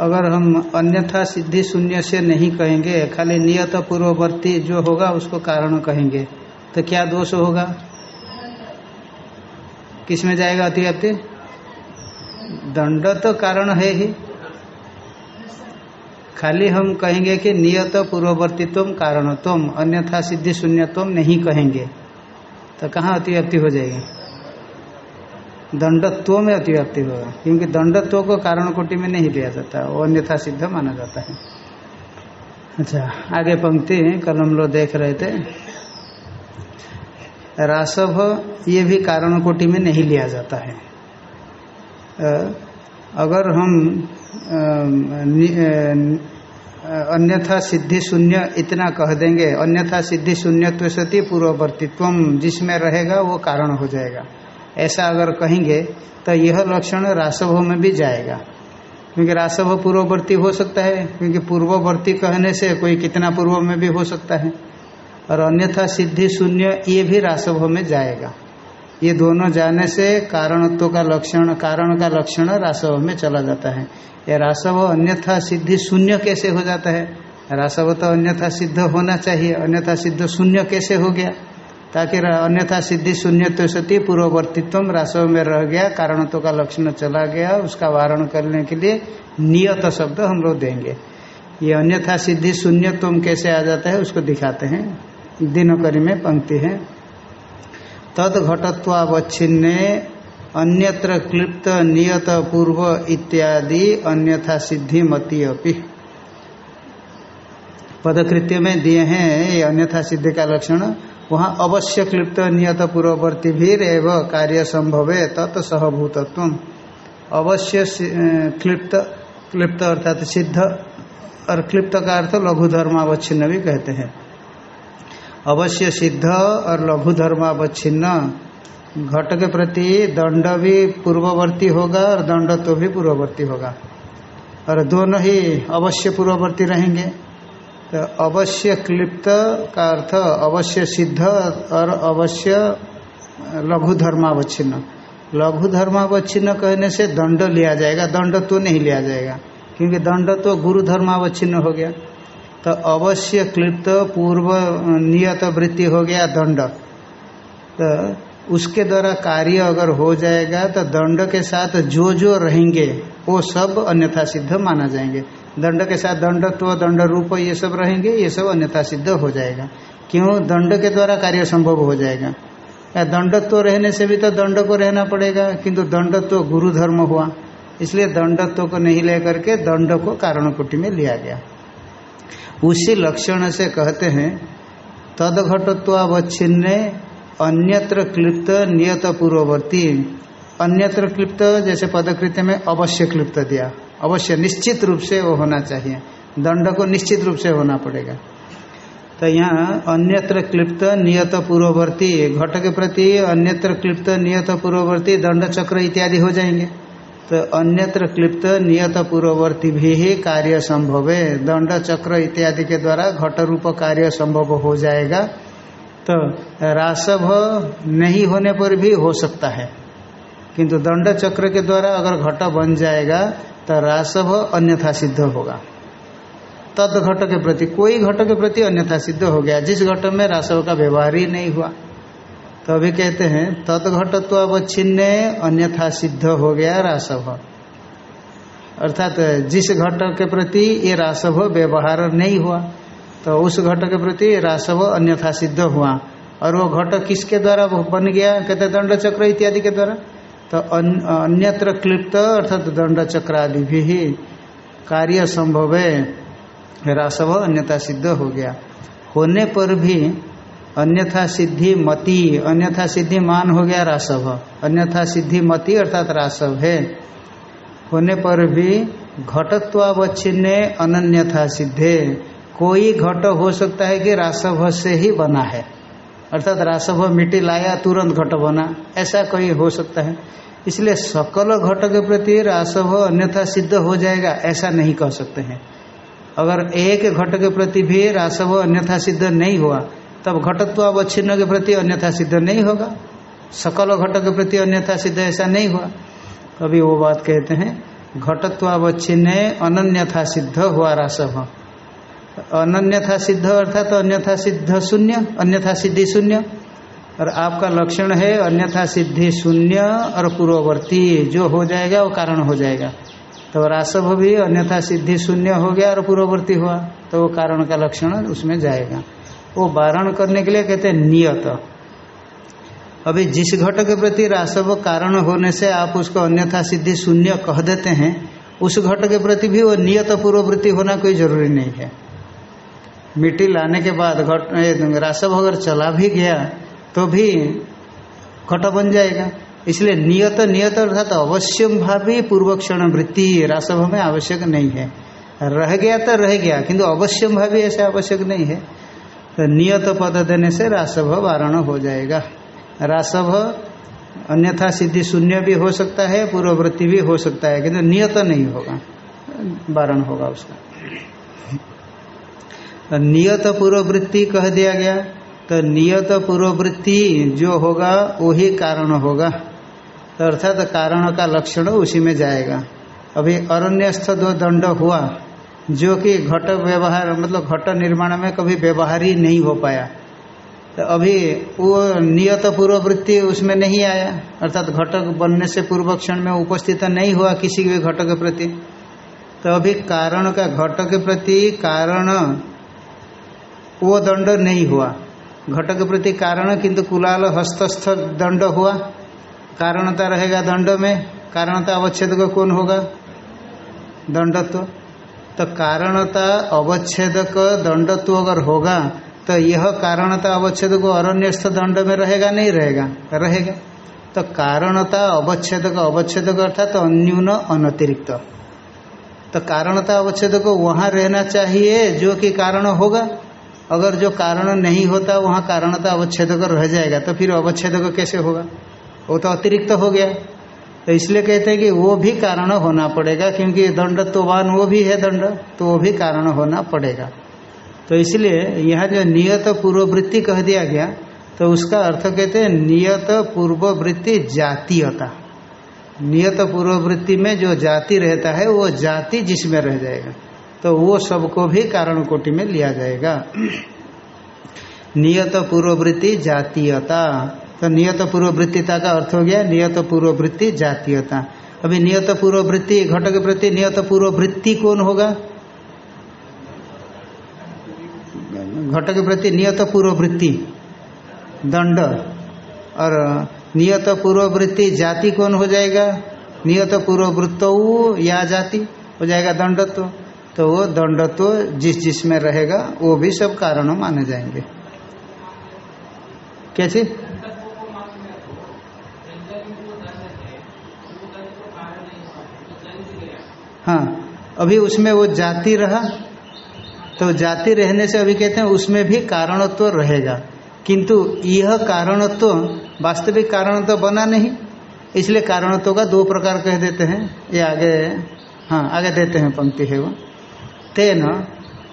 अगर हम अन्यथा सिद्धि शून्य से नहीं कहेंगे, खाली नियत पूर्ववर्ती जो होगा उसको कारण कहेंगे तो क्या दोष होगा? किसमें जाएगा अतिव्याप्ति? दंड तो कारण है ही। खाली हम कहेंगे कि नियत पूर्ववर्तित्व कारणत्व अन्यथा सिद्धि शून्यत्व नहीं कहेंगे तो कहाँ अतिव्याप्ति हो जाएगी? दंडत्व में अतिव्याप्ति होगा, क्योंकि दंडत्व को कारण कोटि में नहीं लिया जाता अन्यथा सिद्ध माना जाता है। अच्छा आगे पंक्ति, कल हम लोग देख रहे थे। रासभ ये भी कारण कोटि में नहीं लिया जाता है। अगर हम अन्यथा सिद्धि शून्य इतना कह देंगे, अन्यथा सिद्धि शून्यत्व सती पूर्ववर्तित्व जिसमें रहेगा, वो कारण हो जाएगा। ऐसा अगर कहेंगे तो यह लक्षण रासभ में भी जाएगा। क्योंकि रासभ पूर्ववर्ती हो सकता है, क्योंकि पूर्ववर्ती कहने से कोई कितना पूर्व में भी हो सकता है। और अन्यथा सिद्धि शून्य, ये भी रासभ में जाएगा। ये दोनों जाने से कारणत्व का लक्षण, कारण का लक्षण रासव में चला जाता है। ये रासव अन्यथा सिद्धि शून्य कैसे हो जाता है? रासव तो अन्यथा सिद्ध होना चाहिए, अन्यथा सिद्ध शून्य कैसे हो गया? ताकि अन्यथा सिद्धि शून्य तो सती पूर्ववर्तित्व रासव में रह गया कारणत्व का लक्षण चला गया, उसका वारण करने के लिए नियत शब्द हम लोग देंगे। ये अन्यथा सिद्धि शून्यत्व कैसे आ जाता है, उसको दिखाते हैं। दिनकरी में पंक्ति है। तद घटत्वावच्छिन्ने, अन्यत्र क्लिप्त, नियत, पूर्व इत्यादि, अन्यथा सिद्धि मती अपि। पदकृत्य में दिए हैं, ये अन्यथा सिद्धि का लक्षण। वहाँ अवश्य क्लिप्त नियत पूर्ववर्ती भी एव कार्य संभव है तत् सहभूतत्व अवश्य क्लिप्त क्लिप्त अर्थात सिद्ध और क्लिप्त का अर्थ लघु धर्मावच्छिन्न भी कहते हैं। अवश्य सिद्ध और लघु धर्मावच्छिन्न घट के प्रति दंड भी पूर्ववर्ती होगा और दंड तो भी पूर्ववर्ती होगा। और दोनों ही अवश्य पूर्ववर्ती रहेंगे। तो अवश्य क्लिप्त का अर्थ अवश्य सिद्ध और अवश्य लघु धर्मावच्छिन्न लघु धर्मावच्छिन्न कहने से दंड लिया जाएगा, दंड तो नहीं लिया जाएगा, क्योंकि दंड तो गुरु धर्मावच्छिन्न हो गया। तो अवश्य क्लिप्त पूर्व नियत वृत्ति हो गया दंड। तो उसके द्वारा कार्य अगर हो जाएगा तो दंड के साथ जो जो रहेंगे, वो सब अन्यथा सिद्ध माना जाएँगे। दंड के साथ दंडत्व दंड रूप, ये सब रहेंगे, ये सब अन्यथा सिद्ध हो जाएगा। क्यों? दंड के द्वारा कार्य संभव हो जाएगा। दंडत्व रहने से भी तो दंड को रहना पड़ेगा, किंतु दंडत्व गुरु धर्म हुआ। इसलिए दंडत्व को नहीं लेकर के दंड को कारण कुटी में लिया गया। उसी लक्षण से कहते हैं तद घटत्वावच्छिन्न अन्यत्र क्लिप्त नियत पूर्ववर्ती अन्यत्र क्लिप्त जैसे पदकृत्य में अवश्य क्लिप्त दिया। अवश्य निश्चित रूप से वो होना चाहिए। दंड को निश्चित रूप से होना पड़ेगा। तो यहाँ अन्यत्र क्लिप्त नियत पूर्ववर्ती, घट के प्रति अन्यत्र क्लिप्त नियत पूर्ववर्ती, दंड चक्र इत्यादि हो जाएँगे। तो अन्यत्र क्लिप्त नियत पूर्ववर्ती भी ही कार्य संभव है। दंड चक्र इत्यादि के द्वारा घट रूप कार्य संभव हो जाएगा। तो रासभ नहीं होने पर भी हो सकता है। किंतु दंड चक्र के द्वारा अगर घट बन जाएगा तो रासभ अन्यथा सिद्ध होगा। तद घट के प्रति, कोई घट के प्रति अन्यथा सिद्ध हो गया। जिस घट में रासव का व्यवहार ही नहीं हुआ। तो अभी कहते हैं, तद घटत्वावच्छिन्न, अन्यथा सिद्ध हो गया रासव अर्थात जिस घट के प्रति ये रासव व्यवहार नहीं हुआ तो उस घट के प्रति रासव अन्यथा सिद्ध हुआ। और वो घट किसके द्वारा बन गया? कहते दंड चक्र इत्यादि के द्वारा। तो अन्यत्र क्लिप्त अर्थात दंड चक्र आदि भी कार्य संभव है। रासव अन्यथा सिद्ध हो गया। होने पर भी अन्यथा सिद्धि मति, अन्यथा सिद्धि मान हो गया रासव। अन्यथा सिद्धि मति अर्थात रासव है। होने पर भी घटत्वावच्छिन्न अनन्यथा सिद्धे। कोई घट हो सकता है कि रासव से ही बना है। अर्थात रासभ मिट्टी लाया, तुरंत घट बना। ऐसा कोई हो सकता है। इसलिए सकल घट के प्रति रासव अन्यथा सिद्ध हो जाएगा, ऐसा नहीं कह सकते हैं। अगर एक घट के प्रति भी रासव अन्यथा सिद्ध नहीं हुआ, तब घटत्व अवच्छिन्न के प्रति अन्यथा सिद्ध नहीं होगा। सकल घट के प्रति अन्यथा सिद्ध ऐसा नहीं हुआ। अभी वो बात कहते हैं, घटत्वावच्छिन्न अनन्यथा सिद्ध हुआ रासभ अनन्यथा सिद्ध अर्थात तो अन्यथा सिद्ध शून्य, अन्यथा सिद्धि शून्य। और आपका लक्षण है अन्यथा सिद्धि शून्य और पूर्ववर्ती। जो हो जाएगा वो कारण हो जाएगा। तो रासभ भी अन्यथा सिद्धि शून्य हो गया और पूर्ववर्ती हुआ तो वो कारण का लक्षण उसमें जाएगा। वो वारण करने के लिए कहते हैं नियत। अभी जिस घट के प्रति रासव कारण होने से आप उसको अन्यथा सिद्धि शून्य कह देते हैं, उस घट के प्रति भी वो नियत पूर्ववृत्ति होना कोई ज़रूरी नहीं है। मिट्टी लाने के बाद घट रासव अगर चला भी गया तो भी घट बन जाएगा। इसलिए नियत नियत अर्थात अवश्यम भावी पूर्व क्षण वृत्ति रासव में आवश्यक नहीं है। रह गया तो रह गया, किंतु अवश्यम भावी ऐसे आवश्यक नहीं है। तो नियत पद देने से रासव वारण हो जाएगा। रासव अन्यथा सिद्धि शून्य भी हो सकता है, पूर्ववृत्ति भी हो सकता है, किंतु नियत नहीं होगा, वारण होगा उसका। नियत पूर्ववृत्ति कह दिया गया। तो नियत पूर्ववृत्ति जो होगा, वही कारण होगा। तो अर्थात तो कारण का लक्षण उसी में जाएगा। अभी अरण्यस्थ दो दंड हुआ, जो कि घट व्यवहार मतलब घट निर्माण में कभी व्यवहार ही नहीं हो पाया। तो अभी वो नियत पूर्ववृत्ति उसमें नहीं आया। अर्थात घटक बनने से पूर्व क्षण में उपस्थित नहीं हुआ किसी भी घटक के प्रति। तो अभी कारण का, घटक के प्रति कारण वो दंड नहीं हुआ। घट के प्रति कारण किंतु कुलाल हस्तस्थ दंड हुआ। कारणता रहेगा दंड में, कारणता अवच्छेद का कौन होगा? दंडत्व। तो कारणता अवच्छेदक दंडत्व अगर होगा तो यह कारणता अवच्छेद को अरण्यस्थ दंड में रहेगा, नहीं रहेगा? रहेगा। तो कारणता अवच्छेदक अवच्छेदक अर्थात तो अन्यून अनतिरिक्त। तो कारणता अवच्छेद को वहाँ रहना चाहिए, जो कि कारण होगा। अगर जो कारण नहीं होता, वहाँ कारणता अवच्छेद रह जाएगा तो फिर अवच्छेद कैसे होगा? वो तो अतिरिक्त हो गया। तो इसलिए कहते हैं कि वो भी कारण होना पड़ेगा, क्योंकि दंड तो वान, वो भी है दंड तो वो भी कारण होना पड़ेगा। तो इसलिए यहाँ जो नियत पूर्ववृत्ति कह दिया गया तो उसका अर्थ कहते हैं नियत पूर्ववृत्ति जातीयता। नियत पूर्ववृत्ति में जो जाति रहता है, वो जाति जिसमें रह जाएगा। तो वो सबको भी कारण कोटि में लिया जाएगा। नियत पूर्ववृत्ति जातीयता। तो नियत पूर्ववृत्तिता का अर्थ हो गया नियत पूर्ववृत्ति जातीयता। अभी नियत पूर्ववृत्ति घट के प्रति नियत पूर्ववृत्ति कौन होगा? घट के प्रति नियत पूर्ववृत्ति। दंड। और नियत पूर्ववृत्ति जाति कौन हो जाएगा? नियत पूर्ववृत्त या जाति हो जाएगा दंडत्व। तो वो दंडत्व जिस जिसमें रहेगा, वो भी सब कारण माने जाएँगे। कैसे हाँ अभी उसमें वो जाति रहा तो जाति रहने से अभी कहते हैं उसमें भी कारणत्व रहेगा। किंतु यह कारणत्व, वास्तविक कारण तो बना नहीं, इसलिए कारणत्व का दो प्रकार कह देते हैं। ये आगे हाँ आगे देते हैं पंक्ति है वो। तेन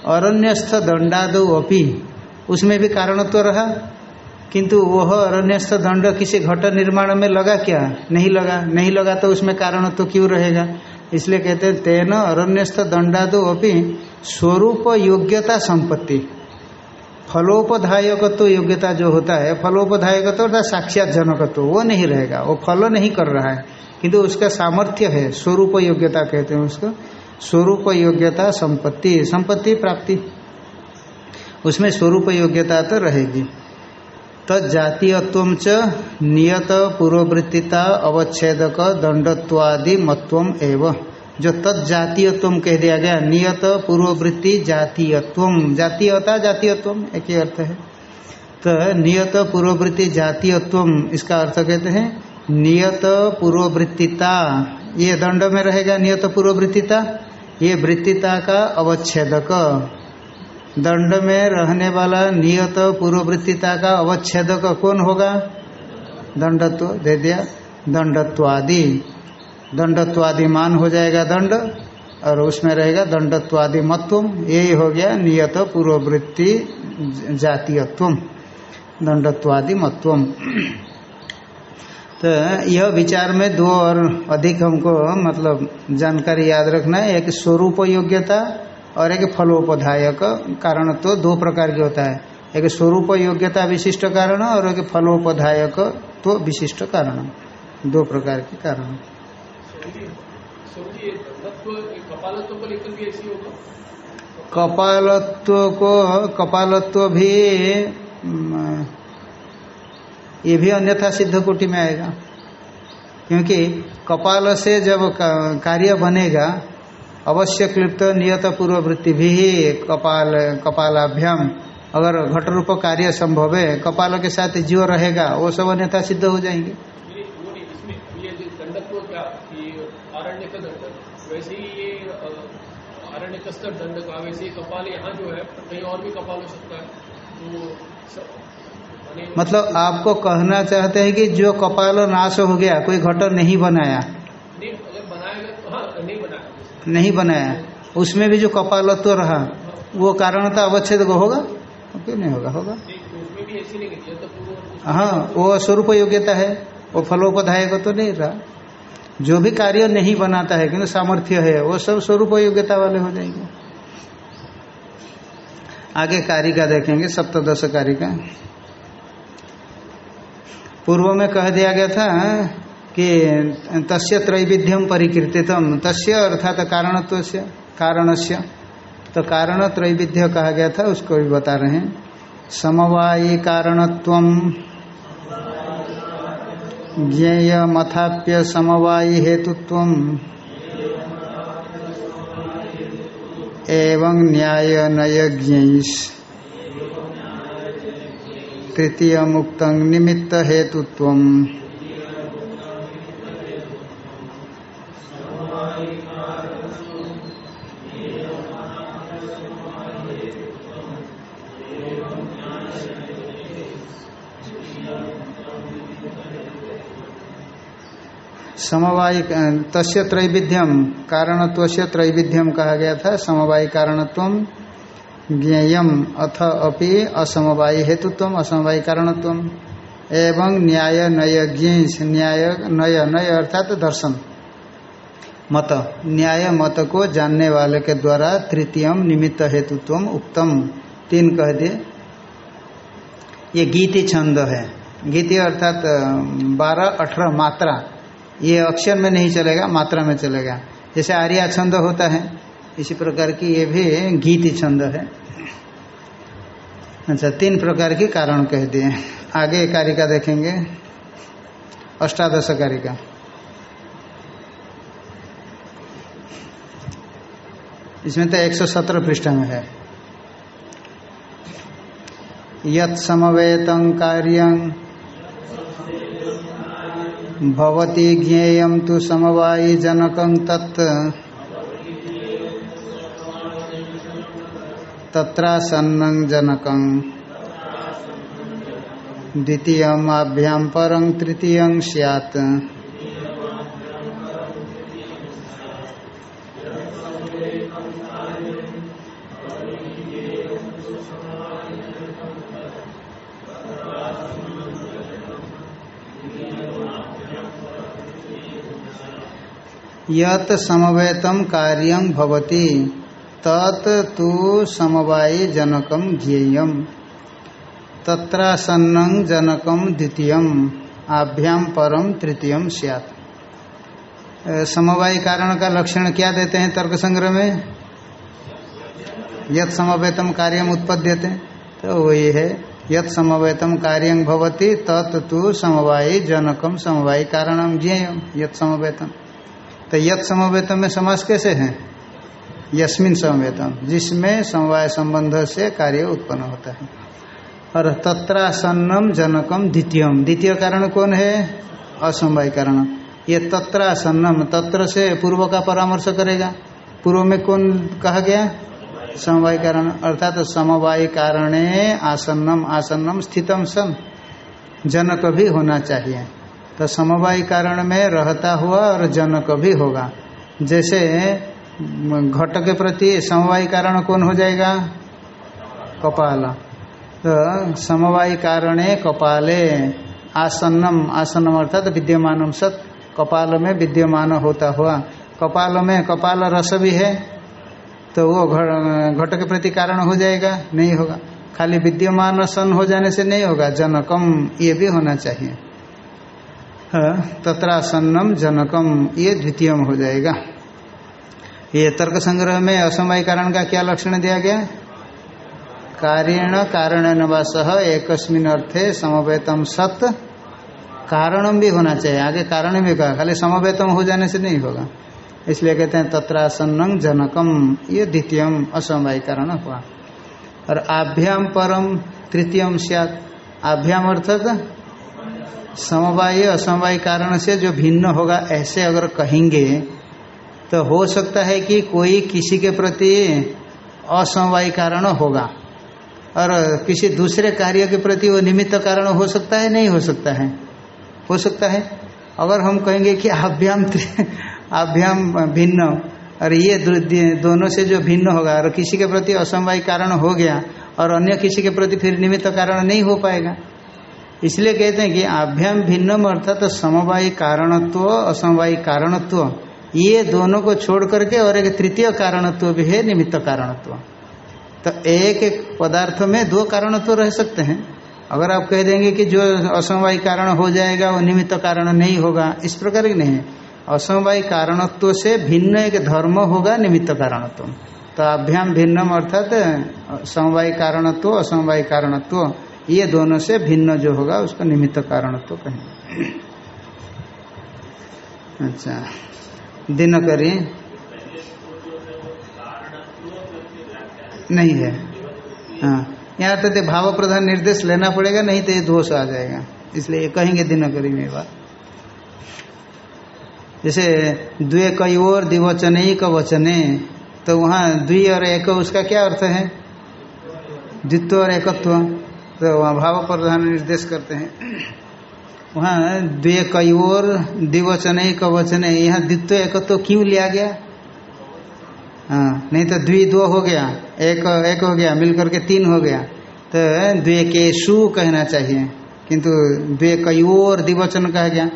अरण्यस्थ दंडादो अपी। उसमें भी कारणत्व रहा। किंतु वह अरण्यस्थ दंड किसी घट निर्माण में लगा क्या? नहीं लगा। नहीं लगा तो उसमें कारणत्व क्यों रहेगा? इसलिए कहते हैं, तेन अरण्यस्थ दंडादो अपनी स्वरूप योग्यता संपत्ति। फलोपधायकत्व योग्यता जो होता है, फलोपधायकत्व अर्थात साक्षात जनकत्व वो नहीं रहेगा। वो फल नहीं कर रहा है। किंतु उसका सामर्थ्य है, स्वरूप योग्यता कहते हैं उसको। स्वरूप योग्यता संपत्ति संपत्ति प्राप्ति। उसमें स्वरूप योग्यता तो रहेगी। तजातीयत्व च नियत पूर्ववृत्तिता अवच्छेदक दंडत्वादि मत्व एवं। जो तत्जातीयत्व कह दिया गया, नियत पूर्ववृत्ति जातीयत्व जातीयता जातीयत्व एक ही अर्थ है। तो नियत पूर्ववृत्ति जातीयत्व इसका अर्थ कहते हैं, नियत पूर्ववृत्तिता। ये दंड में रहेगा नियत पूर्ववृत्तिता। ये वृत्तिता का अवच्छेदक। दंड में रहने वाला नियत पूर्ववृत्तिता का अवच्छेदक कौन होगा? दंडत्व दे दिया। दंडत्वादि। दंडत्वादि मान हो जाएगा दंड, और उसमें रहेगा दंडत्वादि मत्व यही हो गया नियत पूर्ववृत्ति जातीयत्व दंडत्वादि मत्व तो यह विचार में दो और अधिक हमको मतलब जानकारी याद रखना है। एक स्वरूप योग्यता और एक फलोपधायक कारण तो दो प्रकार के होता है। एक स्वरूप योग्यता विशिष्ट कारण और एक फलोपधायक तो विशिष्ट कारण। दो प्रकार के कारण। कपालत्व को, कपालत्व भी ये भी अन्यथा सिद्ध कोटि में आएगा। क्योंकि कपाल से जब कार्य बनेगा, अवश्य क्लिप्त नियत पूर्ववृत्ति भी कपाल, कपालाभ्याम, अगर घट रूप कार्य संभव है, कपाल के साथ जीव रहेगा, वो सब अन्यथा सिद्ध हो जाएँगे। कपाल यहाँ जो है, कहीं और भी कपाल हो सकता है। तो मतलब आपको कहना चाहते हैं कि जो कपाल नाश हो गया, कोई घट नहीं बनाया। नहीं तो बनाया। उसमें भी जो कपालत्व तो रहा, वो कारण कारणता अवच्छेद होगा? क्यों नहीं होगा होगा। तो तो हाँ वो स्वरूप योग्यता है, वो फलोपधायक तो नहीं रहा। जो भी कार्य नहीं बनाता है, किंतु सामर्थ्य है, वो सब स्वरूप योग्यता वाले हो जाएँगे। आगे कारिका देखेंगे सप्तश कारिका पूर्व में कह दिया गया था कि तस्य त्रैविध्यम परिकीर्तितम। तस्य अर्थात कारणत्व से तो कारण त्रैविध्य कहा गया था, उसको भी बता रहे हैं। समवायी कारणत्व ज्ञेय मथाप्य समवायी हेतुत्व एवं न्याय नय ज्ञ तृतीय मुक्त निमित्त हेतुत्व समवाय तस्य त्रैविध्यम कारणत्व से त्रैविध्यम कहा गया था समवाय कारणत्व ज्ञेयम अथ अपि असमवाय हेतुत्व असमवाय कारणत्व एवं न्याय नय ज्ञ न्याय नय नय अर्थात दर्शन। मत। न्याय मत को जानने वाले के द्वारा तृतीयम निमित्त हेतुत्व उत्तम तीन कह दिए। ये गीति छंद है। गीति अर्थात बारह, अठारह मात्रा। ये अक्षर में नहीं चलेगा, मात्रा में चलेगा। जैसे आर्या छंद होता है। इसी प्रकार की ये भी गीति छंद है। अच्छा तीन प्रकार के कारण कह दिए। आगे कारिका देखेंगे। अष्टादश कारिका। इसमें तो 117 पृष्ठ में है। यत समवेतं कार्यं भवती ज्ञेय तो समवायी जनक तत्। तत्रासन्न जनक द्वितीय आभ्याम परं तृतीय सैत् यत समवेतम कार्यं भवति। तत् तु समवायी जनकम ज्ञेयम। तत्रासन्न जनकम द्वितीय आभ्याम परम तृतीय सियात। समवायी कारण का लक्षण क्या देते हैं तर्क संग्रह में? यत समवेतम कार्यम उत्पद्यते। तो वही है, यत समवेतम कार्यं भवति, तत् तु समवायी जनकम समवायी कारणम ज्ञेयम, यत समवेतम। तो यत समवेतम में समास कैसे है? यस्मिन समवेतम जिसमें समवाय संबंध से कार्य उत्पन्न होता है। और तत्रासन्नम जनकम द्वितीयम। द्वितीय कारण कौन है? असमवाय कारण। ये तत्रासन्नम, तत्र से पूर्व का परामर्श करेगा। पूर्व में कौन कहा गया? समवाय कारण। अर्थात समवाय कारणे आसन्नम आसन्नम स्थितम सन जनक भी होना चाहिए। तो समवाय कारण में रहता हुआ और जनक भी होगा। जैसे घट के प्रति समवाय कारण कौन हो जाएगा? कपाल। तो समवाय कारणे कपाले, आसन्नम आसन्नम अर्थात विद्यमान सत, कपाल में विद्यमान होता हुआ। कपाल में कपाल रस भी है तो वो घट के प्रति कारण हो जाएगा, नहीं होगा। खाली विद्यमान सन हो जाने से नहीं होगा, जनकम ये भी होना चाहिए। तत्रासन्नम जनकम ये द्वितीयम हो जाएगा। ये तर्क संग्रह में असमय कारण का क्या लक्षण दिया गया? कार्यण कारण नवास एक अर्थे समवेतम सत। कारणम भी होना चाहिए। आगे कारण भी कहा। खाली समवेतम हो जाने से नहीं होगा। इसलिए कहते हैं तत्रासन्न जनकम। ये द्वितीयम असमवाय कारण हुआ। और आभ्याम परम तृतीयम सियात। आभ्याम अर्थात समवाय, असमवाय कारण से जो भिन्न होगा, ऐसे अगर कहेंगे तो हो सकता है कि कोई किसी के प्रति असमवाय कारण होगा। और किसी दूसरे कार्य के प्रति वो निमित्त कारण हो सकता है, नहीं हो सकता है। हो सकता है। अगर हम कहेंगे कि आभ्याम आभ्याम भिन्न, और ये दोनों से जो भिन्न होगा, और किसी के प्रति असमवाय कारण हो गया, और अन्य किसी के प्रति फिर निमित्त कारण नहीं हो पाएगा। इसलिए कहते हैं कि आभ्याम भिन्नम अर्थात तो समवायी कारणत्व, असमवायी कारणत्व। ये दोनों को छोड़ करके और एक तृतीय कारणत्व भी है, निमित्त कारणत्व। तो एक एक पदार्थ में दो कारणत्व रह सकते हैं। अगर आप कह देंगे कि जो असमवाय कारण हो जाएगा, वो निमित्त कारण नहीं होगा, इस प्रकार की नहीं। असमवाय कारणत्व से भिन्न एक धर्म होगा, निमित्त कारणत्व। तो अभ्याम भिन्नम अर्थात, समवाय कारणत्व, असमवाय कारणत्व, ये दोनों से भिन्न जो होगा, उसका निमित्त कारणत्व कहेंगे। अच्छा। दिनकरी नहीं है। हाँ। यहाँ तो भाव प्रधान निर्देश लेना पड़ेगा, नहीं तो ये दोष आ जाएगा। इसलिए ये कहेंगे दिनकरी में बात। जैसे द्वे कई और दिवचन ही का वचने तो वहाँ द्वि और एक, उसका क्या अर्थ है? द्वित्व और एकत्व। तो वहाँ भाव प्रधान निर्देश करते हैं। वहाँ द्वे कई और दिवचन ही का वचन यहाँ द्वित्व, एकत्व क्यों लिया गया? हाँ नहीं तो द्वि दो हो गया, एक एक हो गया, मिलकर के तीन हो गया। तो द्वे के सु कहना चाहिए, किंतु द्वे कयोर द्विवचन कहा गया।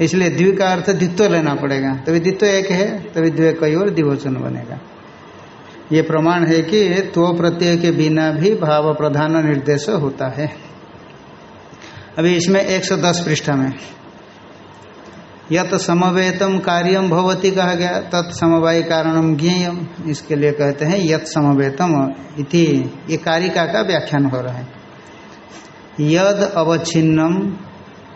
इसलिए द्वि का अर्थ द्वित्व लेना पड़ेगा। तभी द्वित्व एक है, तभी द्वे कयोर द्विवचन बनेगा। ये प्रमाण है कि तो प्रत्यय के बिना भी भाव प्रधान निर्देश होता है। अभी इसमें 110 पृष्ठ में। यत समवेतम कार्यम भवती कहा गया तत्समवाय कारणम ज्ञेयम इसके लिए कहते हैं यत समवेतम इति, ये कारिका का व्याख्यान हो रहा है। यद अवच्छिन्नम,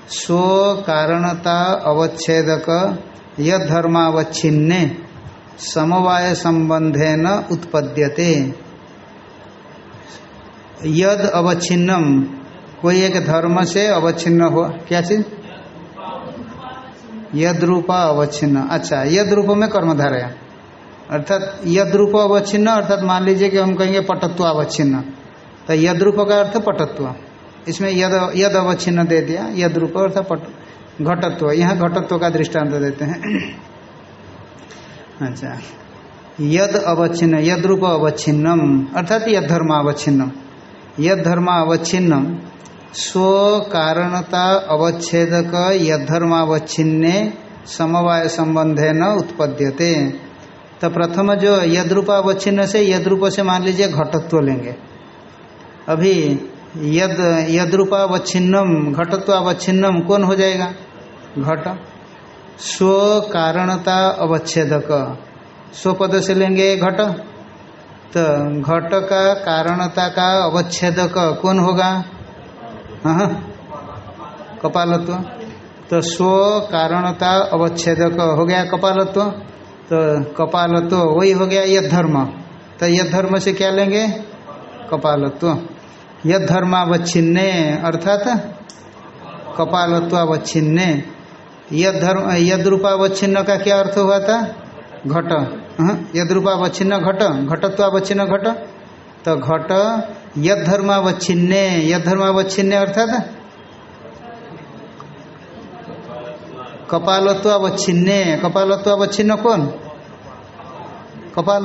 स्व कारणता अवच्छेदक, यद धर्मावच्छिन्ने, समवाय संबंधे न उत्पद्यते। यद अवच्छिन्नम कोई एक धर्म से अवच्छिन्न हो, क्या चीज़? यद रूप अवच्छिन्न। अच्छा यद रूप में कर्मधारय। अर्थात यद रूप अवच्छिन्न, अर्थात मान लीजिए कि हम कहेंगे पटत्व अवच्छिन्न। तो यद रूप का अर्थ पटत्व। इसमें यद यद अवच्छिन्न दे दिया यद रूप अर्थात पट, घटत्व। यहाँ घटत्व का दृष्टांत देते हैं। अच्छा यद अवच्छिन्न यद रूप अवच्छिन्नम, अर्थात यद धर्म अवच्छिन्नम। यद धर्म अवच्छिन्नम स्व कारणता अवच्छेदक यधर्मावच्छिन्ने समवाय संबंधे न उत्पद्यते। तो प्रथम जो यद्रूपावच्छिन्न से यद्रूप से मान लीजिए घटत्व लेंगे। अभी यद यद्रूपावच्छिन्नम, घटत्वावच्छिन्नम कौन हो जाएगा? घट। स्व कारणता अवच्छेदक। स्वपद से लेंगे घट। तो घट का कारणता का अवच्छेदक कौन होगा? हाँ। कपालत्व। तो स्व कारणता अवच्छेदक हो गया कपालत्व। तो कपालत्व वही हो गया यद धर्म तो यद धर्म से क्या लेंगे? कपालत्व। यद धर्मावच्छिन्ने अर्थात कपालत्वावच्छिन्ने। यद धर्म यद रूपावच्छिन्न का क्या अर्थ हुआ था? घट। यद रूपावच्छिन्न घट, घटत्वावच्छिन्न घट। तो घट यद धर्मावच्छिन्ने यद धर्मावच्छिन्ने अर्थात कपालत्वावच्छिन्ने। कपालत्वावच्छिन्न कौन? कपाल।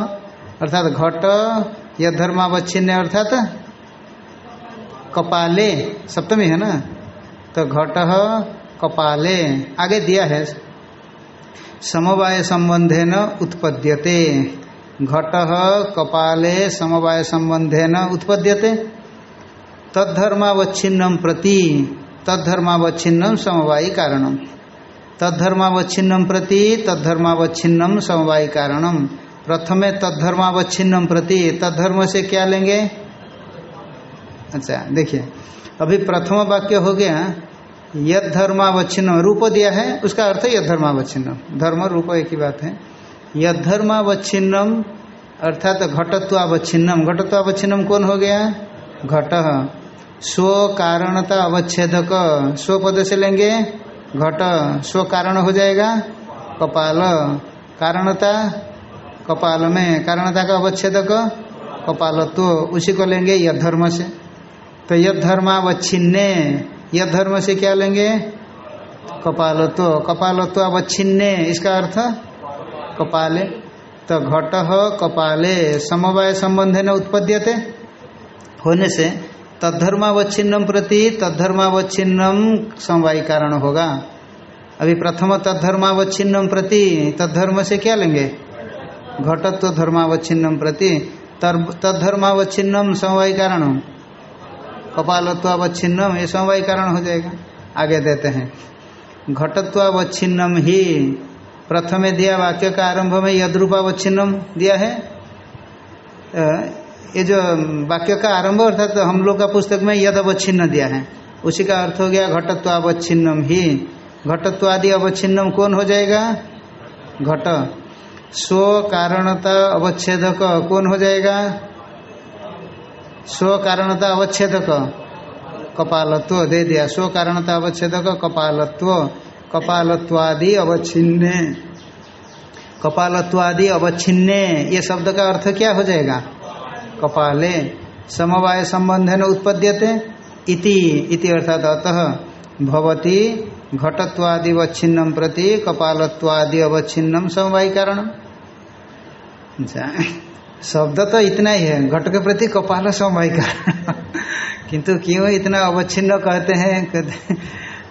अर्थात घट यद धर्मावच्छिन्ने अर्थात कपाले। सप्तमी है ना? तो घट कपाले। आगे दिया है। समवाय संबंधे न उत्पद्यते। घट कपाले समवाय संबंधे न उत्पद्यते। तद्धर्मावच्छिन्नम प्रति तद्धर्मावच्छिन्नम समवायी कारणम। तद्धर्मावच्छिन्नम प्रति तद्धर्मावच्छिन्नम समवायी कारणम। प्रथमे तद्धर्मावच्छिन्नम प्रति तद्धर्म से क्या लेंगे? अच्छा देखिए, अभी प्रथम वाक्य हो गया। यद धर्मावच्छिन्न रूप दिया है, उसका अर्थ है यद धर्मावच्छिन्नम धर्म, रूप एक ही बात है। यद धर्मावच्छिन्नम अर्थात घटत्वावच्छिन्नम। घटत्वावच्छिन्नम कौन हो गया? घट। स्व कारणता अवच्छेदक। स्व पद से लेंगे? घट। स्व कारण हो जाएगा? कपाल। कारणता? कपाल में। कारणता का अवच्छेदक? कपालत्व। उसी को लेंगे यद धर्म से। तो यद धर्मावच्छिन्ने यद धर्म से क्या लेंगे? कपालत्व। कपालत्व अवच्छिन्ने इसका अर्थ? कपाले तो घट कपाले, समवाय संबंध न उत्पद्यते। होने से तद्धर्मावच्छिन्नम प्रति तद्धर्मावच्छिन्नम समवाय कारण होगा। अभी प्रथम तद्धर्मावच्छिन्नम प्रति तद्धर्म से क्या लेंगे? घटत्व धर्मावच्छिन्नम प्रति तद्धर्मावच्छिन्नम समवाय कारण। कपालत्वावच्छिन्नम ये समवाय कारण हो जाएगा। आगे देते हैं। घटत्वावच्छिन्नम ही प्रथमे दिया वाक्य का आरंभ में यद्रूपावच्छिन्नम दिया है। ये जो वाक्य का आरंभ अर्थात तो हम लोग का पुस्तक में यद अवच्छिन्न दिया है। उसी का अर्थ हो गया घटत्वावच्छिन्नम ही। घटत्वादि अवच्छिन्नम कौन हो जाएगा? घट। स्व कारणता अवच्छेदक कौन हो जाएगा? स्व कारणता अवच्छेदक। कपालत्व दे दिया। स्व कारणता अवच्छेदक कपालत्व। कपालत्वादि अवच्छिन्न। कपालत्वादि अवच्छिन्ने, ये शब्द का अर्थ क्या हो जाएगा? कपाले। समवाय संबंधन उत्पद्यते? इति इति अर्थात अतः। भवती घटत्वादिवच्छिन्नम प्रति कपालत्वादि अवच्छिन्नम समवाय कारण शब्द तो इतना ही है, घट के प्रति कपाल समवाय कारण। किंतु क्यों इतना अवच्छिन्न कहते हैं? कहते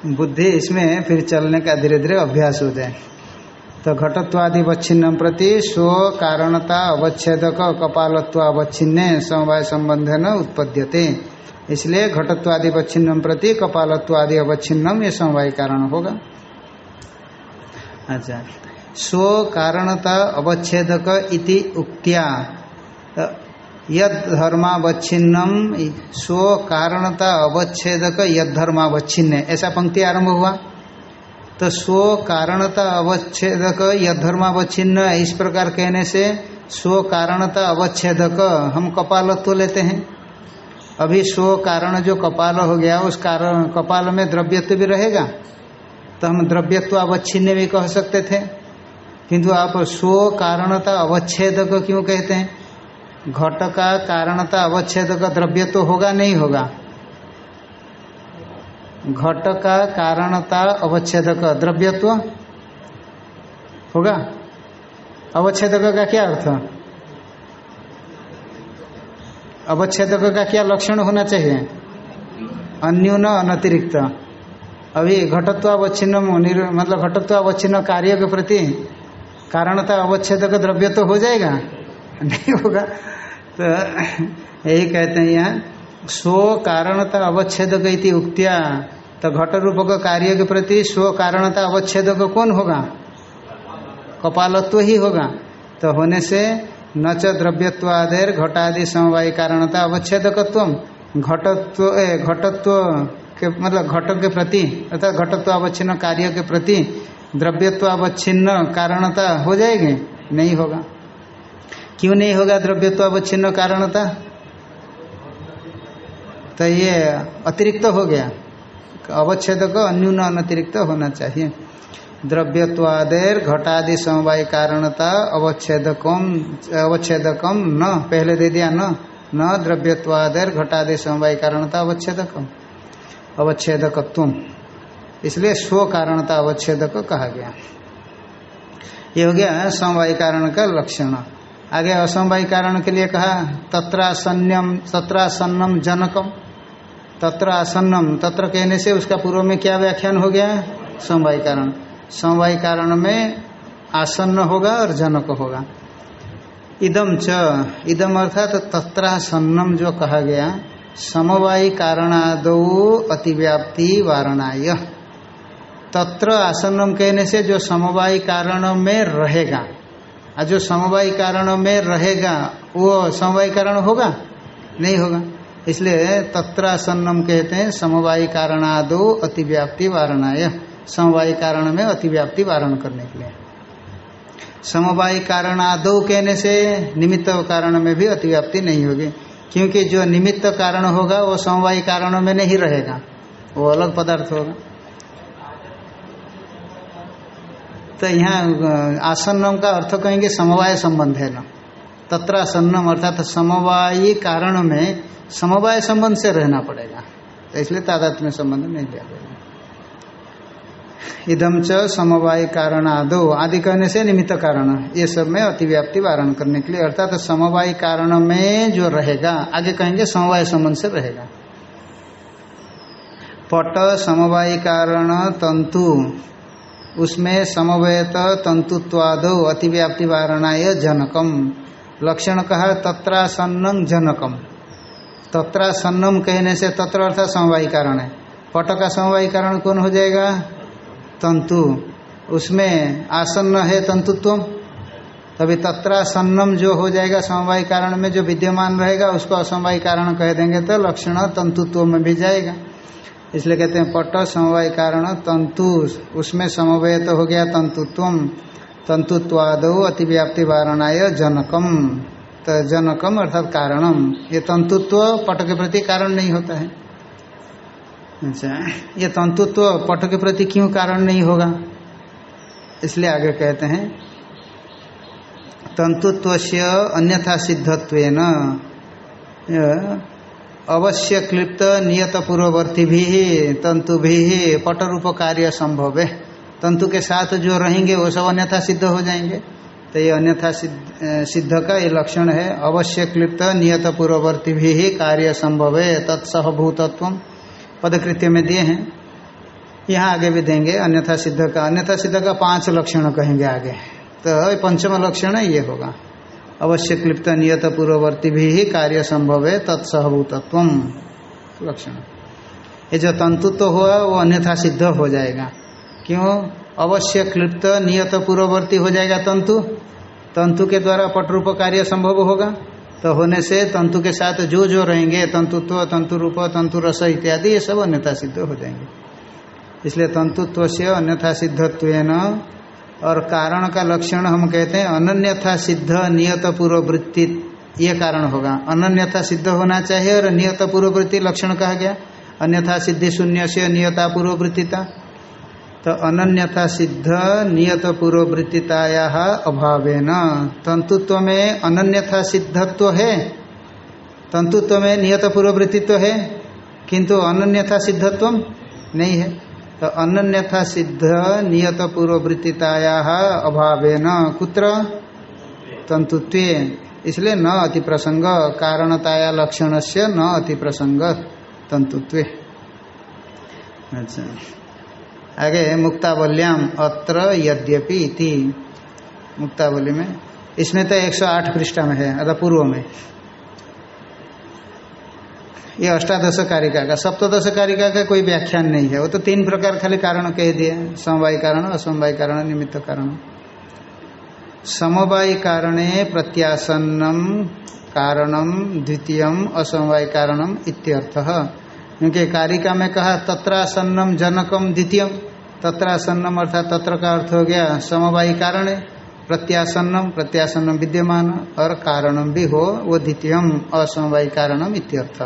बुद्धि इसमें फिर चलने का धीरे धीरे अभ्यास हो। जाए तो घटत्वादिवच्छिन्न प्रति स्व कारणता अवच्छेदक कपालत्वावच्छिन्ने समवाय संबंध न उत्पद्यते। इसलिए घटत्वादिवच्छिन्नम प्रति कपालत्वादि अवच्छिन्नम ये समवाय कारण होगा। अच्छा। स्व कारणता अवच्छेदक इति उक्त्या। यद धर्मावच्छिन्नम स्व कारणता अवच्छेदक यद धर्मावच्छिन्न ऐसा पंक्ति आरंभ हुआ। तो स्व कारणता अवच्छेदक यद धर्मावच्छिन्न इस प्रकार कहने से स्व कारणता अवच्छेदक हम कपालत्व लेते हैं। अभी स्व कारण जो कपाल हो गया, उस कारण, कपाल में द्रव्यत्व भी रहेगा। तो हम द्रव्यत्व अवच्छिन्न भी कह सकते थे। किंतु आप स्व कारणता अवच्छेदक क्यों कहते हैं? घट का कारणता अवच्छेद का द्रव्य तो होगा, नहीं होगा। घट का कारणता अवच्छेद का द्रव्यत्व। होगा? अवच्छेद का क्या अर्थ? अवच्छेद का क्या लक्षण होना चाहिए? अन्यून अनतिरिक्त। अभी घटत्वावच्छिन्न मतलब घटत्व अवच्छिन्न कार्य के प्रति कारणता अवच्छेद का द्रव्य तो हो जाएगा? नहीं होगा। तो यही कहते हैं यहाँ, स्व कारणता अवच्छेदक उक्तिया। तो घट रूप कार्य के प्रति स्व कारणता अवच्छेदक कौन होगा? कपालत्व ही होगा। तो होने से न च द्रव्यत्वादेर घटादि समवाय कारणता अवच्छेदकत्व घटत्व घटत्व के मतलब घट के प्रति अर्थात घटत्व अवच्छिन्न कार्य के प्रति द्रव्यत्व अवच्छिन्न कारणता हो जाएगी? नहीं होगा। क्यों नहीं होगा द्रव्यत्व अवच्छिन्न कारणता? तो ये अतिरिक्त हो गया। अवच्छेद को अन्यून अतिरिक्त होना चाहिए। द्रव्यत्वादेर घटादि समवाय कारणता अवच्छेदकम अवच्छेदकम न, पहले दे दिया न न द्रव्यत्वादेर घटादि समवाय कारणता अवच्छेदकम। अवच्छेदकत्व इसलिए स्व कारणता अवच्छेदक कहा गया। ये हो गया समवाय कारण का लक्षण। आगे असमवाय कारण के लिए कहा, तत्रासन्यम तत्रासन्नम जनकम। तत्र आसन्नम तत्र कहने से उसका पूर्व में क्या व्याख्यान हो गया? समवाय कारण। समवाय कारण में आसन्न होगा और जनक होगा। इदम च, इदम अर्थात तत्रासन्नम जो कहा गया, समवायी कारणादो अतिव्याप्ति वारणाय। तत्र आसन्नम कहने से जो समवायी कारण में रहेगा और जो समवाय कारण में रहेगा, वो समवाय कारण होगा? नहीं होगा। इसलिए तत्रासन्नम कहते हैं, समवायी कारणादो अतिव्याप्ति वारणाय। समवायी कारण में अतिव्याप्ति वारण करने के लिए। समवायी कारणादो कहने से निमित्त कारण में भी अतिव्याप्ति नहीं होगी, क्योंकि जो निमित्त कारण होगा, वो समवाय कारणों में नहीं रहेगा। वो अलग पदार्थ होगा। तो यहाँ आसन्नम का अर्थ कहेंगे समवाय संबंध है ना। तत्रासन्नम अर्थात समवायी कारण में समवाय संबंध से रहना पड़ेगा। तो इसलिए तादात्म्य संबंध नहीं लिया इदम च समवाय कारण आदो आदि कहने से निमित्त कारण ये सब में अतिव्याप्ति वारण करने के लिए अर्थात समवाय कारण में जो रहेगा, आगे कहेंगे समवाय संबंध से रहेगा। पट समवाय कारण तंतु उसमें समवयत तंतुत्वादो अतिव्याप्ति वारणाय जनकम। लक्षण कहा, तत्रासन्नं जनकम। तत्रासन्नम कहने से तत्र अर्थात समवाय कारण है। पट का समवाय कारण कौन हो जाएगा? तंतु। उसमें आसन्न है तंतुत्व। तभी तत्रासन्नम जो हो जाएगा समवाय कारण में जो विद्यमान रहेगा, उसको असमवाय कारण कह देंगे तो लक्षण तंतुत्व में भी जाएगा। इसलिए कहते हैं, पट समवाय कारण तंतु, उसमें समवय तो हो गया तंतुत्व तंतुत्वाद अतिव्याप्ति वारणाय जनकम। तो जनकम अर्थात कारणम। ये तंतुत्व पट के प्रति कारण नहीं होता है। अच्छा ये तंतुत्व पट के प्रति क्यों कारण नहीं होगा? इसलिए आगे कहते हैं तंतुत्व से अन्यथा सिद्धत्व अवश्य क्लिप्त नियत पूर्ववर्ती भी तंतु भी पट रूप कार्य संभव। है तंतु के साथ जो रहेंगे वो सब अन्यथा सिद्ध हो जाएँगे। तो ये अन्यथा सिद्ध, सिद्ध का ये लक्षण है अवश्य क्लिप्त नियत पूर्ववर्ती भी कार्य संभव है तत्सहभूतत्व। पदकृत्य में दिए हैं। यहाँ आगे भी देंगे अन्यथा सिद्ध का अन्यथा सिद्ध का पाँच लक्षण कहेंगे आगे। तो पंचम लक्षण ये होगा। अवश्य क्लिप्त नियत पूर्ववर्ती भी ही कार्य संभव है, तत्सहभूतत्व। लक्षण। ये जो तंतुत्व तो हुआ, वो अन्यथा सिद्ध हो जाएगा। क्यों? अवश्य क्लिप्त नियत पूर्ववर्ती हो जाएगा तंतु। तंतु के द्वारा पटरूप कार्य संभव होगा। तो होने से तंतु के साथ जो जो रहेंगे, तंतुत्व तंतु रूप तंतु रस इत्यादि, ये सब अन्यथा सिद्ध हो जाएँगे। इसलिए तंतुत्व से अन्यथा सिद्धत्व और कारण का लक्षण हम कहते हैं अनन्यथा सिद्ध नियत पूर्ववृत्ति ये कारण होगा। अनन्यथा सिद्ध होना चाहिए और नियत पूर्ववृत्ति लक्षण कहा गया। अन्यथा सिद्धि शून्य से नियता पूर्ववृत्तिता तो अनन्यथा सिद्ध नियत पूर्ववृत्तिताया अभाव तंतुत्व में अनन्यथा सिद्धत्व है। तंतुत्व में नियत पूर्ववृत्तित्व है। किंतु अनन्यथा सिद्धत्व नहीं है। तो अनन्यथा सिद्ध नियत पूर्ववृत्तिताया अभाव न कुत्र? तंतुत्व इसलिए न अति प्रसंग कारणताया लक्षण से न अति प्रसंग तंतुत्व अच्छा। आगे मुक्तावल्याम अत्र यद्यपि इति। मुक्तावली में। इसमें तो 108 पृष्ठ में है अर्थात पूर्व में। ये अष्टादश कारिका का। सप्तदश कारिका का कोई व्याख्यान नहीं है। वो तो तीन प्रकार खाली कारण कह दिए। समवाय कारण, असमवाय कारण, निमित्त कारण। समवाय कारणे प्रत्यासन्नम, कारणम द्वितीय असमवाय कारणम इत्यर्थ। क्योंकि कारिका में कहा, तत्रासन्नम जनकम द्वितीय तत्रासन्नम अर्थात तत्र का अर्थ हो गया, समवायी कारण। प्रत्यासन्नम प्रत्यासन्नम विद्यमान, और कारणम भी हो, वो द्वितीय असमवायी कारणम इत्यर्थ।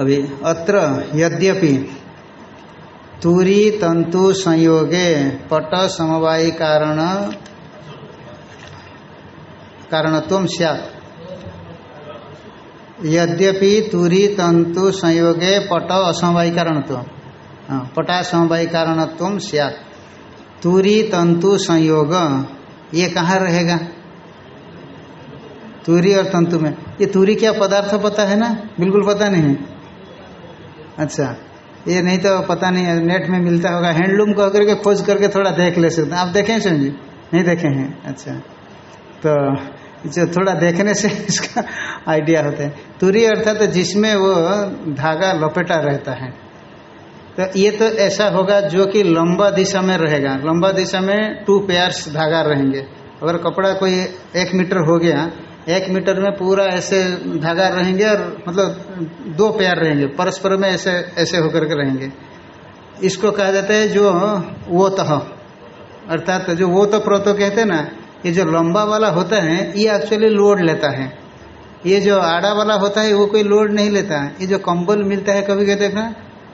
अभी अत्र यद्यपि तूरी तंतु संयोगे पट समवायी कारण, कारणत्व सैत यद्यपि तुरी तंतु संयोगे पट असमवायी कारणत्व। हाँ पटा समवायी कारणत्व सैत तुरी तंतु संयोग, ये कहाँ रहेगा? तुरी और तंतु में। ये तुरी क्या पदार्थ पता है ना? बिल्कुल पता नहीं अच्छा। ये नहीं तो पता नहीं नेट में मिलता होगा। हैंडलूम कह करके खोज करके थोड़ा देख ले सकते हैं। आप देखें स्वयं जी? नहीं देखे हैं? अच्छा। तो जो थोड़ा देखने से इसका आइडिया होता है। तुरी अर्थात तो जिसमें वो धागा लपेटा रहता है। तो ये तो ऐसा होगा जो कि लंबा दिशा में रहेगा। लंबा दिशा में टू पेयर्स धागा रहेंगे। अगर कपड़ा कोई एक मीटर हो गया एक मीटर में पूरा ऐसे धागा रहेंगे और मतलब दो पेयर रहेंगे परस्पर में ऐसे ऐसे होकर के रहेंगे। इसको कहा जाता है जो वो तह अर्थात जो वो तो प्रोतो कहते हैं ना ये जो लंबा वाला होता है ये एक्चुअली लोड लेता है। ये जो आड़ा वाला होता है वो कोई लोड नहीं लेता। है ये जो कंबल मिलता है कभी कहते हैं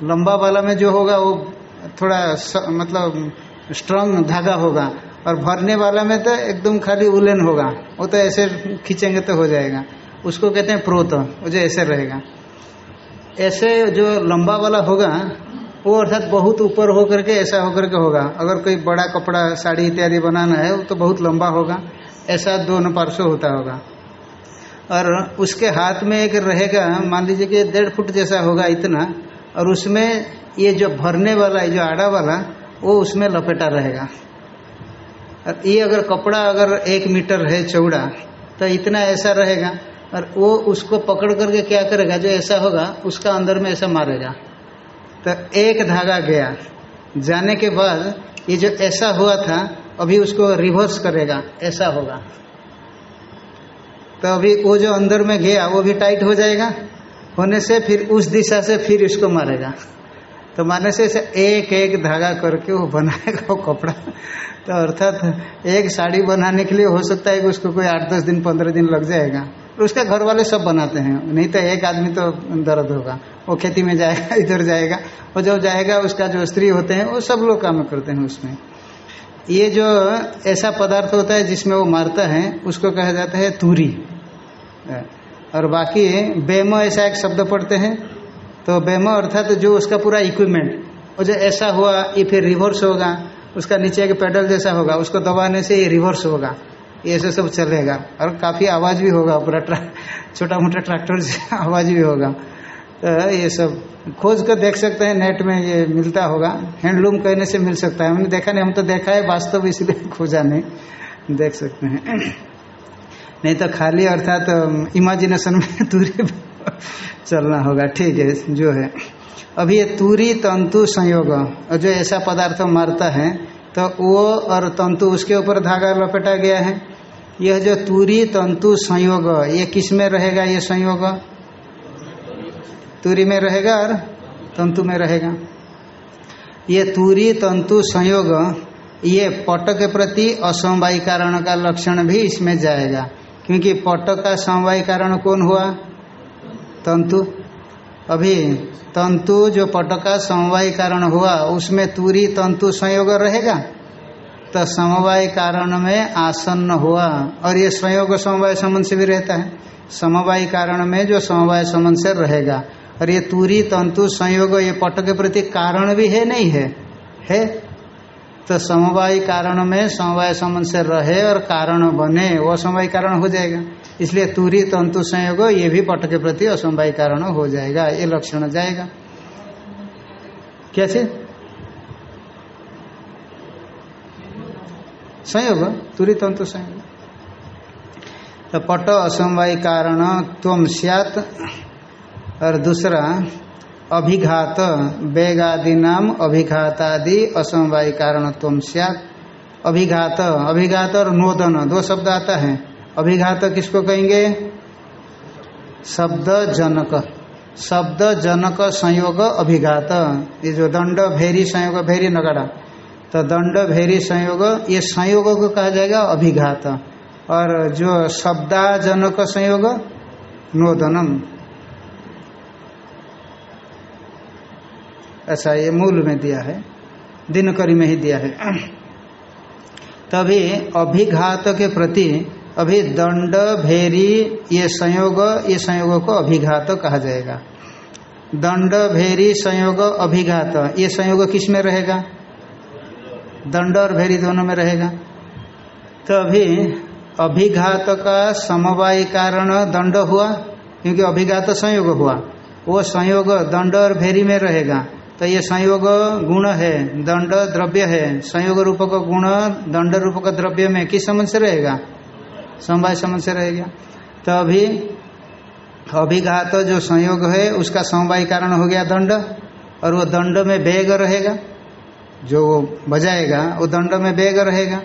लंबा वाला में जो होगा वो थोड़ा स, मतलब स्ट्रांग धागा होगा। और भरने वाला में तो एकदम खाली उलन होगा। वो तो ऐसे खींचेंगे तो हो जाएगा। उसको कहते हैं प्रोत, वो जो ऐसे रहेगा। ऐसे जो लंबा वाला होगा, वो अर्थात बहुत ऊपर होकर के ऐसा होकर के होगा। अगर कोई बड़ा कपड़ा, साड़ी इत्यादि बनाना है, वो तो बहुत लंबा होगा। ऐसा दोनों पार्श्व होता होगा। और उसके हाथ में एक रहेगा, मान लीजिए कि डेढ़ फुट जैसा होगा इतना, और उसमें ये जो भरने वाला, ये जो आड़ा वाला, वो उसमें लपेटा रहेगा। ये अगर कपड़ा अगर एक मीटर है चौड़ा तो इतना ऐसा रहेगा। और वो उसको पकड़ करके क्या करेगा, जो ऐसा होगा, उसका अंदर में ऐसा मारेगा। तो एक धागा गया। जाने के बाद ये जो ऐसा हुआ था, अभी उसको रिवर्स करेगा। ऐसा होगा। तो अभी वो जो अंदर में गया, वो भी टाइट हो जाएगा। होने से फिर उस दिशा से फिर इसको मारेगा। तो मारने से एक एक धागा करके वो बनाएगा वो कपड़ा। तो अर्थात एक साड़ी बनाने के लिए हो सकता है कि उसको कोई आठ दस दिन, पंद्रह दिन लग जाएगा। उसका घर वाले सब बनाते हैं, नहीं तो एक आदमी तो दर्द होगा। वो खेती में जाएगा, इधर जाएगा, वो जब जाएगा, उसका जो स्त्री होते हैं, वो सब लोग काम करते हैं उसमें। ये जो ऐसा पदार्थ होता है जिसमें वो मारता है, उसको कहा जाता है तूरी। और बाकी बेमो ऐसा एक शब्द पढ़ते हैं। तो बेमो अर्थात तो जो उसका पूरा इक्विपमेंट वो जो ऐसा हुआ, ये फिर रिवर्स होगा। उसका नीचे एक पेडल जैसा होगा, उसको दबाने से ये रिवर्स होगा। ये ऐसे सब चलेगा। और काफ़ी आवाज़ भी होगा, पूरा छोटा मोटा ट्रैक्टर से आवाज़ भी होगा। तो ये सब खोज कर देख सकते हैं नेट में ये मिलता होगा। हैंडलूम कहने से मिल सकता है। हमने देखा नहीं, हम तो देखा है, वास्तव तो इसलिए खोजा नहीं। देख सकते हैं। नहीं तो खाली अर्थात तो इमेजिनेशन में दूरी चलना होगा। ठीक है, जो है। अभी ये तूरी तंतु संयोग। और जो ऐसा पदार्थ मारता है तो वो और तंतु उसके ऊपर धागा लपेटा गया है। यह जो तूरी तंतु संयोग, ये किसमें रहेगा ये संयोग? तूरी में रहेगा और तंतु में रहेगा। ये तूरी तंतु संयोग, ये पट के प्रति असमवाय कारण का लक्षण भी इसमें जाएगा। क्योंकि पट का समवाय कारण कौन हुआ? तंतु। अभी तंतु जो पट का समवाय कारण हुआ, उसमें तूरी तंतु संयोग रहेगा? तो समवाय कारण में आसन्न हुआ, और ये संयोग समवाय संबंध से भी रहता है। समवाय कारण में जो समवाय संबंध से रहेगा, और ये तूरी तंतु संयोग ये पट के प्रति कारण भी है, नहीं है? है। तो समवाय कारण में समवाय संबंध से रहे और कारण बने, वो समवाय कारण हो जाएगा। इसलिए तूरी तंतु संयोग, ये भी पट के प्रति असमवाय कारण हो जाएगा, ये लक्षण जाएगा। क्या कैसे? संयोग, तुरी तंतु संयोग। तो पट असमवाय कारण तुम सियात, और दूसरा, अभिघात, वेगादि नाम अभिघातादि असमवाय कारण तुम सियात। अभिघात अभिघात और नोदन, दो शब्द आता है। अभिघात किसको कहेंगे? शब्द जनक। शब्द जनक संयोग अभिघात। ये जो दंड भेरी संयोग, भेरी नगाड़ा। तो दंड भेरी संयोग, ये संयोग को कहा जाएगा अभिघात। और जो शब्दाजनक संयोग, नोदनम। ऐसा ये मूल में दिया है। दिनकरी में ही दिया है। तभी अभिघात के प्रति अभी दंड, भेरी, ये संयोग ये संयोग को अभिघात कहा जाएगा। दंड, भेरी, संयोग, अभिघात, ये संयोग किसमें रहेगा? दंड और भेरी दोनों में रहेगा। तो अभी अभिघात का समवाय कारण दंड हुआ, क्योंकि अभिघात संयोग हुआ। वो संयोग दंड और भेरी में रहेगा। तो ये संयोग गुण है, दंड द्रव्य है। संयोग रूप का गुण दंड रूप का द्रव्य में किस समझ से रहेगा? समवाय समझ से रहेगा तो अभी अभिघात जो संयोग है, उसका समवाय कारण हो गया दंड, और वो दंड में वेग रहेगा। जो बजाएगा, वो दंड में वेग रहेगा।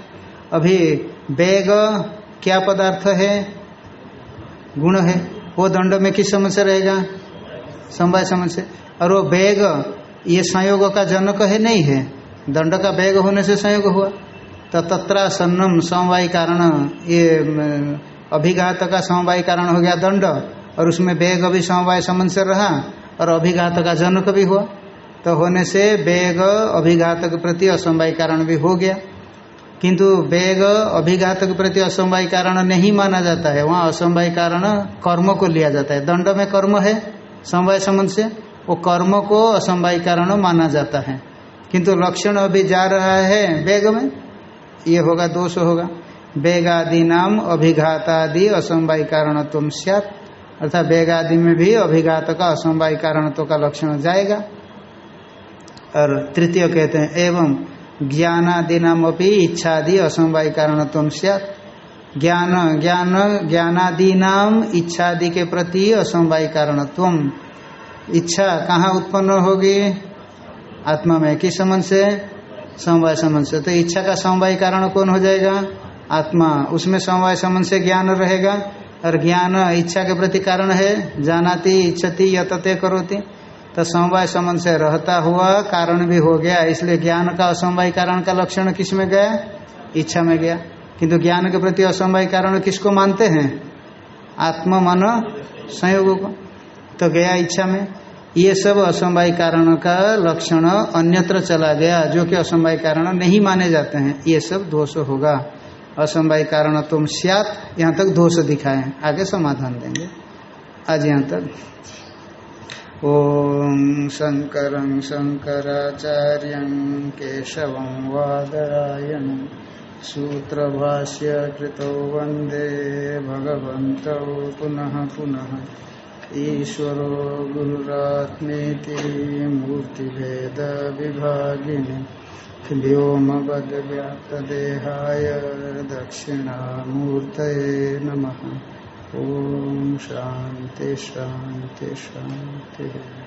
अभी वेग क्या पदार्थ है? गुण है। वो दंड में किस समझ रहेगा? समवाय समझ से। और वो वेग, ये संयोग का जनक है, नहीं है। दंड का वेग होने से संयोग हुआ। तो तत्रा सन्नम समवाय कारण, ये अभिघात का समवाय कारण हो गया दंड, और उसमें वेग भी समवाय समझ से रहा, और अभिघात का जनक भी हुआ। तो होने से वेग अभिघात के प्रति असमवाय कारण भी हो गया। किंतु वेग अभिघात के प्रति असमवाय कारण नहीं माना जाता है। वहाँ असमवाय कारण कर्म को लिया जाता है। दंड में कर्म है समवाय संबंध से, वो कर्म को असमवाय कारण माना जाता है। किंतु लक्षण अभी जा रहा है वेग में। ये होगा, दोष होगा। वेगादि नाम अभिघातादि असमवाय कारण तुम सत अर्थात वेगादि में भी अभिघात का असमवाय कारणत्व का लक्षण जाएगा। और तृतीय कहते हैं, एवं ज्ञानादि नाम अपनी इच्छादि असमवाय कारण तुम सत ज्ञान ज्ञान, ज्ञानादि नाम इच्छादि के प्रति असमवाय कारण तुम इच्छा कहाँ उत्पन्न होगी? आत्मा में, किस संबंध से? समवाय संबंध से। तो इच्छा का समवाय कारण कौन हो जाएगा? आत्मा। उसमें समवाय संबंध से ज्ञान रहेगा। और ज्ञान इच्छा के प्रति कारण है। जानाति, इच्छति, यतते करोति। तो समवाय संबंध से रहता हुआ कारण भी हो गया। इसलिए ज्ञान का असमवाय कारण का लक्षण किसमें गया? इच्छा में गया। किंतु ज्ञान के प्रति असमवाय कारण किसको मानते हैं? आत्म मन संयोग को। तो गया इच्छा में। ये सब असमवाय कारण का लक्षण अन्यत्र चला गया, जो कि असमवाय कारण नहीं माने जाते हैं। ये सब दोष होगा। असमवाय कारण तुम सियात, यहाँ तक दोष दिखाए आगे समाधान देंगे। आज यहाँ तक। ओम शंकर शंकराचार्य केशव वादरायण सूत्र भाष्य कृत वंदे भगवत पुनः पुनः। ईश्वरो गुरुरात्मेति व्योम व्योमवद्व्याप्तदेहाय दक्षिणामूर्तये नम। ओ शान्ति शांति शान्तिः।